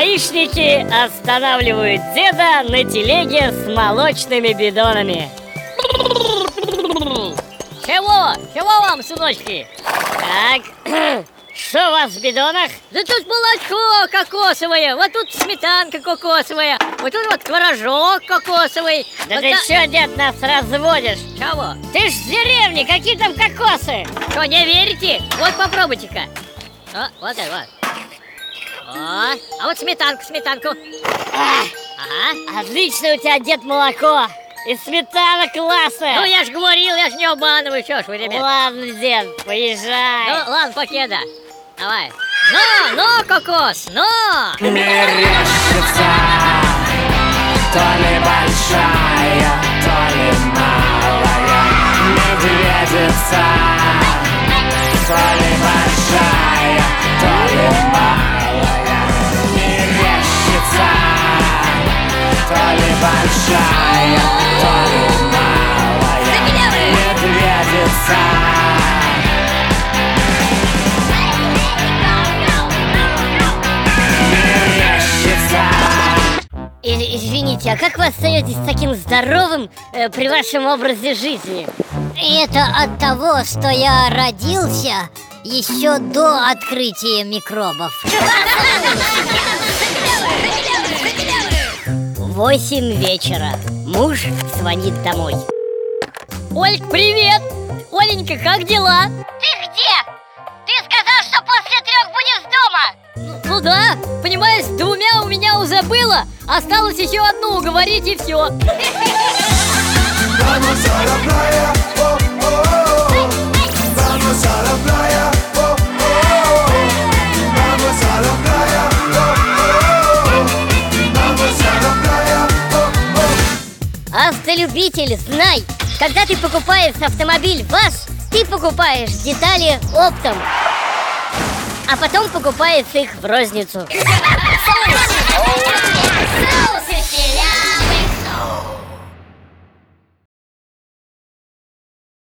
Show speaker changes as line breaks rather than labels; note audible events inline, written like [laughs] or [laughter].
Сыночки останавливают деда на телеге с молочными бидонами. Чего? Чего вам, сыночки? Так, [clears throat] что у вас в бидонах? Да тут молочко кокосовое, вот тут сметанка кокосовая, вот тут вот творожок кокосовый. Да
Вот
ты
та-
что, дед, нас разводишь? Чего? Ты ж с деревни, какие там кокосы? Что, не верите? Вот попробуйте-ка. Вот это вот. О, а вот сметанку, сметанку. Ага. Отлично у тебя, дед, молоко. И сметана классная. Ну, я ж говорил, я ж не обманываю. Что ж вы, ребят? Ладно, дед, поезжай. Ну, ладно, покеда. Давай. Ну, ну, кокос, ну!
мерещится То ли большая, то ли малая большая, то ли малая медведица
И- Извините, а как вы остаетесь таким здоровым э, при вашем образе жизни?
Это от того, что я родился еще до открытия микробов.
Восемь вечера. Муж звонит домой. Ольг, привет! Оленька, как дела?
Ты где? Ты сказал, что после трех будешь дома.
Ну да, понимаешь, двумя у меня уже было, осталось еще одну уговорить и все. [laughs] Автолюбитель, знай, когда ты покупаешь автомобиль ВАЗ, ты покупаешь детали оптом, а потом покупаешь их в розницу. [laughs]
Соус!